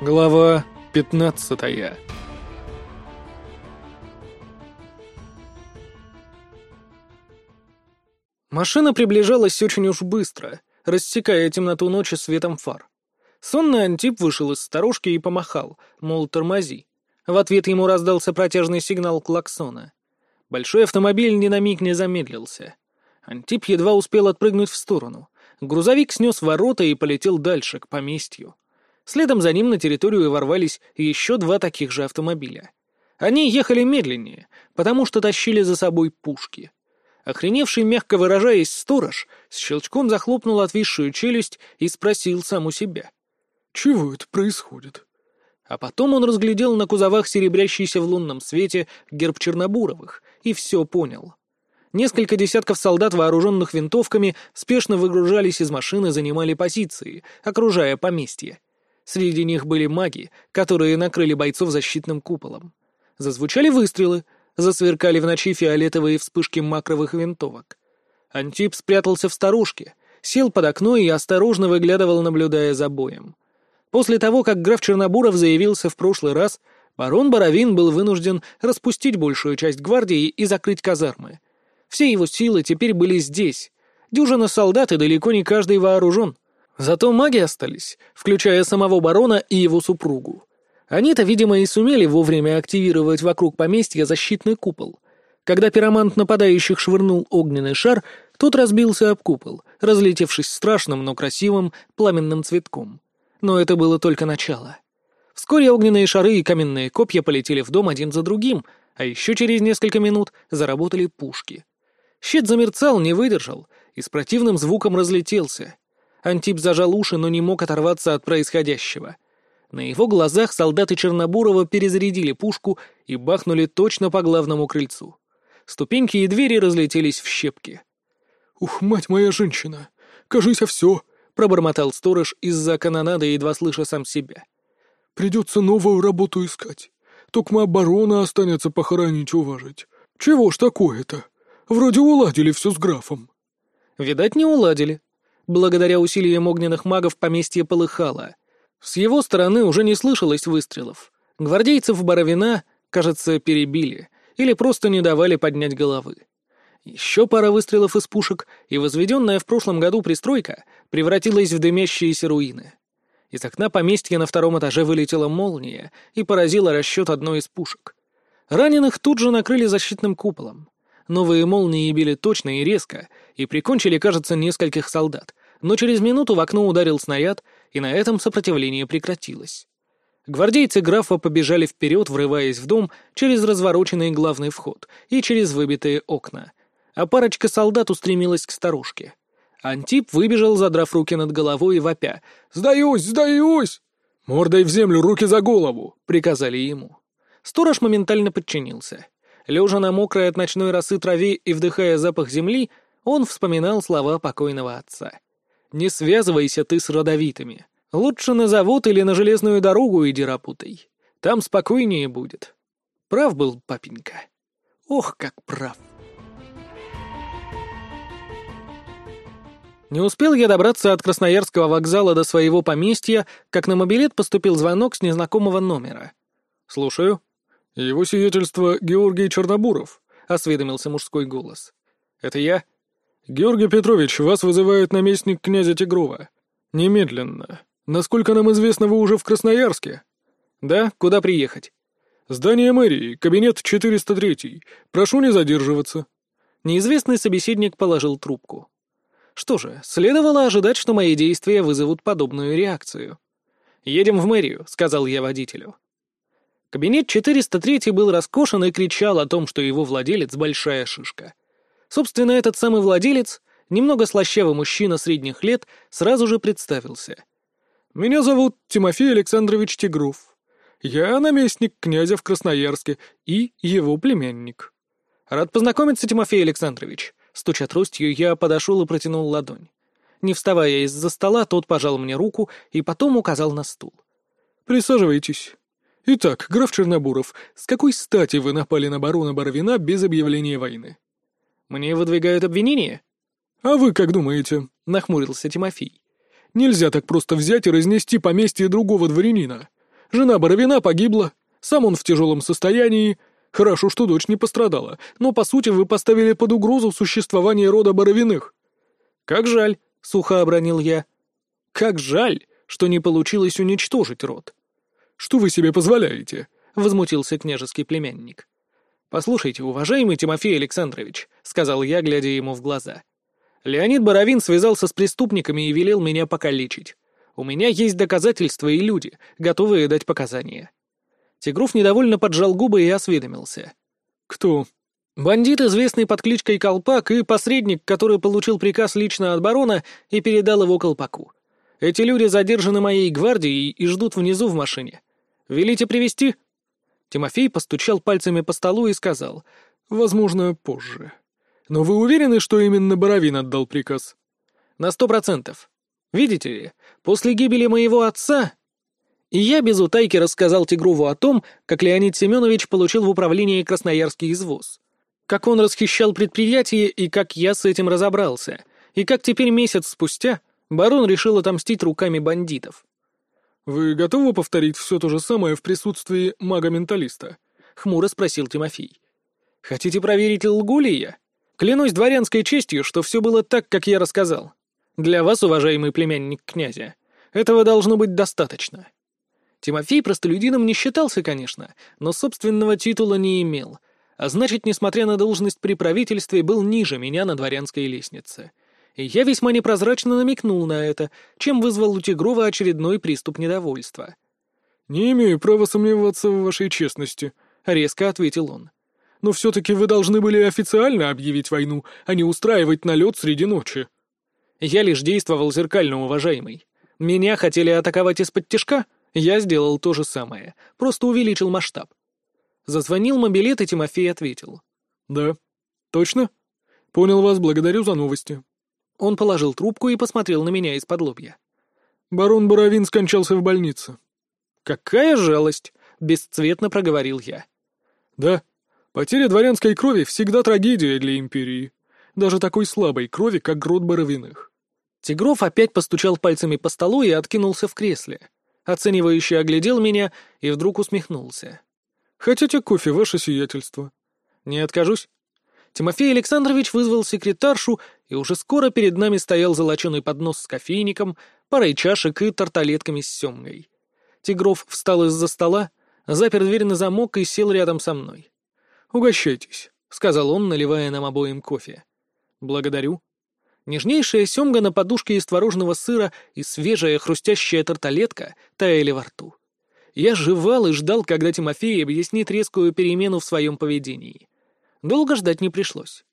Глава пятнадцатая Машина приближалась очень уж быстро, рассекая темноту ночи светом фар. Сонный Антип вышел из сторожки и помахал, мол, тормози. В ответ ему раздался протяжный сигнал клаксона. Большой автомобиль ни на миг не замедлился. Антип едва успел отпрыгнуть в сторону. Грузовик снес ворота и полетел дальше, к поместью. Следом за ним на территорию ворвались еще два таких же автомобиля. Они ехали медленнее, потому что тащили за собой пушки. Охреневший, мягко выражаясь, сторож с щелчком захлопнул отвисшую челюсть и спросил сам у себя. «Чего это происходит?» А потом он разглядел на кузовах серебрящийся в лунном свете герб Чернобуровых и все понял. Несколько десятков солдат, вооруженных винтовками, спешно выгружались из машины, занимали позиции, окружая поместье. Среди них были маги, которые накрыли бойцов защитным куполом. Зазвучали выстрелы, засверкали в ночи фиолетовые вспышки макровых винтовок. Антип спрятался в старушке, сел под окно и осторожно выглядывал, наблюдая за боем. После того, как граф Чернобуров заявился в прошлый раз, барон Боровин был вынужден распустить большую часть гвардии и закрыть казармы. Все его силы теперь были здесь. Дюжина солдат и далеко не каждый вооружен — Зато маги остались, включая самого барона и его супругу. Они-то, видимо, и сумели вовремя активировать вокруг поместья защитный купол. Когда пиромант нападающих швырнул огненный шар, тот разбился об купол, разлетевшись страшным, но красивым пламенным цветком. Но это было только начало. Вскоре огненные шары и каменные копья полетели в дом один за другим, а еще через несколько минут заработали пушки. Щит замерцал, не выдержал и с противным звуком разлетелся — Антип зажал уши, но не мог оторваться от происходящего. На его глазах солдаты Чернобурова перезарядили пушку и бахнули точно по главному крыльцу. Ступеньки и двери разлетелись в щепки. «Ух, мать моя женщина! Кажись, а все!» — пробормотал сторож из-за канонады, едва слыша сам себя. «Придется новую работу искать. Только оборона останется похоронить уважить. Чего ж такое-то? Вроде уладили все с графом». «Видать, не уладили», Благодаря усилиям огненных магов поместье полыхало. С его стороны уже не слышалось выстрелов. Гвардейцев Боровина, кажется, перебили или просто не давали поднять головы. Еще пара выстрелов из пушек, и возведенная в прошлом году пристройка превратилась в дымящиеся руины. Из окна поместья на втором этаже вылетела молния и поразила расчет одной из пушек. Раненых тут же накрыли защитным куполом. Новые молнии били точно и резко, и прикончили, кажется, нескольких солдат, но через минуту в окно ударил снаряд, и на этом сопротивление прекратилось. Гвардейцы графа побежали вперед, врываясь в дом через развороченный главный вход и через выбитые окна, а парочка солдат устремилась к старушке. Антип выбежал, задрав руки над головой и вопя. «Сдаюсь! Сдаюсь!» «Мордой в землю, руки за голову!» — приказали ему. Сторож моментально подчинился. Лежа на мокрой от ночной росы траве и вдыхая запах земли, он вспоминал слова покойного отца. Не связывайся ты с родовитыми. Лучше на завод или на железную дорогу иди работай. Там спокойнее будет. Прав был папенька. Ох, как прав. Не успел я добраться от Красноярского вокзала до своего поместья, как на мобилет поступил звонок с незнакомого номера. «Слушаю». «Его сиятельство Георгий Чернобуров», — осведомился мужской голос. «Это я?» «Георгий Петрович, вас вызывает наместник князя Тигрова. Немедленно. Насколько нам известно, вы уже в Красноярске?» «Да? Куда приехать?» «Здание мэрии, кабинет 403. Прошу не задерживаться». Неизвестный собеседник положил трубку. Что же, следовало ожидать, что мои действия вызовут подобную реакцию. «Едем в мэрию», — сказал я водителю. Кабинет 403 был роскошен и кричал о том, что его владелец — большая шишка. Собственно, этот самый владелец, немного слащавый мужчина средних лет, сразу же представился. «Меня зовут Тимофей Александрович Тигров. Я наместник князя в Красноярске и его племянник». «Рад познакомиться, Тимофей Александрович». Стуча тростью, я подошел и протянул ладонь. Не вставая из-за стола, тот пожал мне руку и потом указал на стул. «Присаживайтесь. Итак, граф Чернобуров, с какой стати вы напали на барона Боровина без объявления войны?» Мне выдвигают обвинения?» «А вы как думаете?» — нахмурился Тимофей. «Нельзя так просто взять и разнести поместье другого дворянина. Жена Боровина погибла, сам он в тяжелом состоянии. Хорошо, что дочь не пострадала, но, по сути, вы поставили под угрозу существование рода Боровиных». «Как жаль», — сухо обронил я. «Как жаль, что не получилось уничтожить род». «Что вы себе позволяете?» — возмутился княжеский племянник. «Послушайте, уважаемый Тимофей Александрович», — сказал я, глядя ему в глаза. «Леонид Боровин связался с преступниками и велел меня покалечить. У меня есть доказательства и люди, готовые дать показания». Тигров недовольно поджал губы и осведомился. «Кто?» «Бандит, известный под кличкой Колпак, и посредник, который получил приказ лично от барона и передал его Колпаку. Эти люди задержаны моей гвардией и ждут внизу в машине. Велите привести? Тимофей постучал пальцами по столу и сказал, «Возможно, позже. Но вы уверены, что именно Боровин отдал приказ?» «На сто процентов. Видите ли, после гибели моего отца...» И я без утайки рассказал Тигрову о том, как Леонид Семенович получил в управлении Красноярский извоз. Как он расхищал предприятие и как я с этим разобрался. И как теперь месяц спустя барон решил отомстить руками бандитов. «Вы готовы повторить все то же самое в присутствии мага-менталиста?» — хмуро спросил Тимофей. «Хотите проверить, лгу ли я? Клянусь дворянской честью, что все было так, как я рассказал. Для вас, уважаемый племянник князя, этого должно быть достаточно». Тимофей простолюдином не считался, конечно, но собственного титула не имел, а значит, несмотря на должность при правительстве, был ниже меня на дворянской лестнице — я весьма непрозрачно намекнул на это, чем вызвал у Тигрова очередной приступ недовольства. «Не имею права сомневаться в вашей честности», — резко ответил он. «Но все-таки вы должны были официально объявить войну, а не устраивать налет среди ночи». «Я лишь действовал зеркально, уважаемый. Меня хотели атаковать из-под тяжка, я сделал то же самое, просто увеличил масштаб». Зазвонил мобилет, и Тимофей ответил. «Да. Точно? Понял вас, благодарю за новости. Он положил трубку и посмотрел на меня из-под лобья. «Барон Боровин скончался в больнице». «Какая жалость!» — бесцветно проговорил я. «Да, потеря дворянской крови всегда трагедия для империи. Даже такой слабой крови, как грот Боровиных». Тигров опять постучал пальцами по столу и откинулся в кресле. Оценивающе оглядел меня и вдруг усмехнулся. «Хотите кофе, ваше сиятельство?» «Не откажусь». Тимофей Александрович вызвал секретаршу, и уже скоро перед нами стоял золоченый поднос с кофейником, парой чашек и тарталетками с семгой. Тигров встал из-за стола, запер дверь на замок и сел рядом со мной. «Угощайтесь», — сказал он, наливая нам обоим кофе. «Благодарю». Нежнейшая семга на подушке из творожного сыра и свежая хрустящая тарталетка таяли во рту. Я жевал и ждал, когда Тимофей объяснит резкую перемену в своем поведении. Долго ждать не пришлось.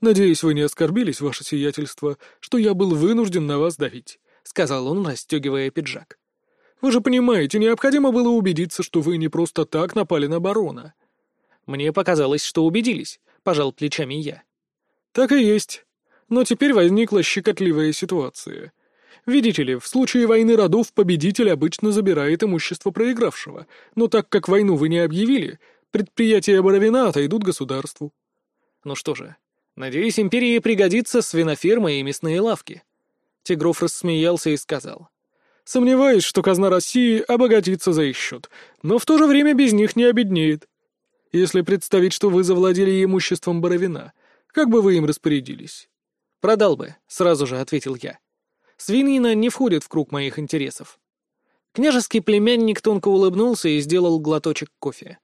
«Надеюсь, вы не оскорбились, ваше сиятельство, что я был вынужден на вас давить», — сказал он, расстегивая пиджак. «Вы же понимаете, необходимо было убедиться, что вы не просто так напали на барона». «Мне показалось, что убедились», — пожал плечами я. «Так и есть. Но теперь возникла щекотливая ситуация. Видите ли, в случае войны родов победитель обычно забирает имущество проигравшего, но так как войну вы не объявили, Предприятия Боровина отойдут государству. Ну что же, надеюсь, империи пригодится свиноферма и мясные лавки. Тигров рассмеялся и сказал. Сомневаюсь, что казна России обогатится за их счет, но в то же время без них не обеднеет. Если представить, что вы завладели имуществом Боровина, как бы вы им распорядились? Продал бы, сразу же ответил я. Свинина не входит в круг моих интересов. Княжеский племянник тонко улыбнулся и сделал глоточек кофе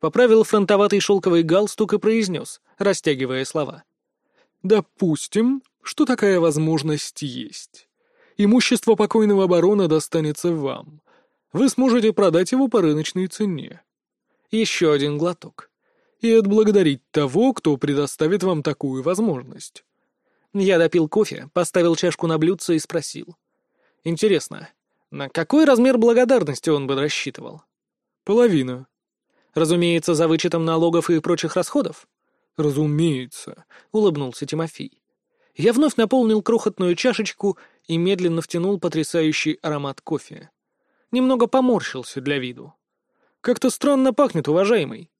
поправил фронтоватый шелковый галстук и произнес, растягивая слова. «Допустим, что такая возможность есть. Имущество покойного барона достанется вам. Вы сможете продать его по рыночной цене. Еще один глоток. И отблагодарить того, кто предоставит вам такую возможность». Я допил кофе, поставил чашку на блюдце и спросил. «Интересно, на какой размер благодарности он бы рассчитывал?» «Половина», Разумеется, за вычетом налогов и прочих расходов? Разумеется, улыбнулся Тимофей. Я вновь наполнил крохотную чашечку и медленно втянул потрясающий аромат кофе. Немного поморщился для виду. Как-то странно пахнет, уважаемый.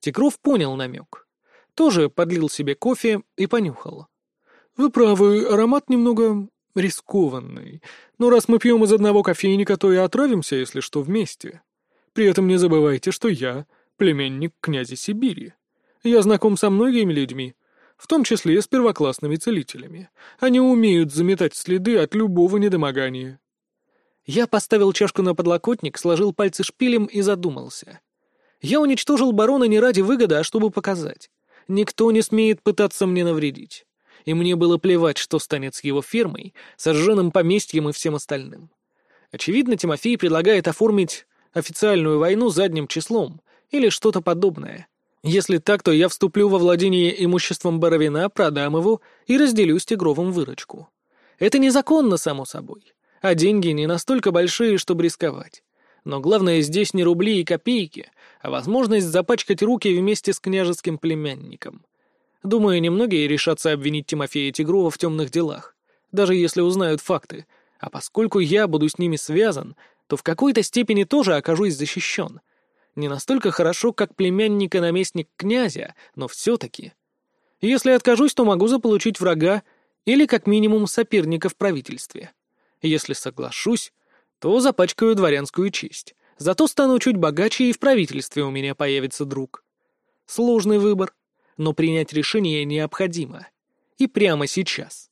Тигров понял намек. Тоже подлил себе кофе и понюхал. Вы правы, аромат немного рискованный. Но раз мы пьем из одного кофейника, то и отравимся, если что, вместе. При этом не забывайте, что я племянник князя Сибири. Я знаком со многими людьми, в том числе с первоклассными целителями. Они умеют заметать следы от любого недомогания». Я поставил чашку на подлокотник, сложил пальцы шпилем и задумался. Я уничтожил барона не ради выгоды, а чтобы показать. Никто не смеет пытаться мне навредить. И мне было плевать, что станет с его фермой, сожженным поместьем и всем остальным. Очевидно, Тимофей предлагает оформить официальную войну задним числом или что-то подобное. Если так, то я вступлю во владение имуществом Боровина, продам его и разделю с Тигровым выручку. Это незаконно, само собой. А деньги не настолько большие, чтобы рисковать. Но главное здесь не рубли и копейки, а возможность запачкать руки вместе с княжеским племянником. Думаю, немногие решатся обвинить Тимофея Тигрова в темных делах, даже если узнают факты. А поскольку я буду с ними связан, то в какой-то степени тоже окажусь защищен. Не настолько хорошо, как племянник и наместник князя, но все-таки. Если откажусь, то могу заполучить врага или как минимум соперника в правительстве. Если соглашусь, то запачкаю дворянскую честь. Зато стану чуть богаче, и в правительстве у меня появится друг. Сложный выбор, но принять решение необходимо. И прямо сейчас.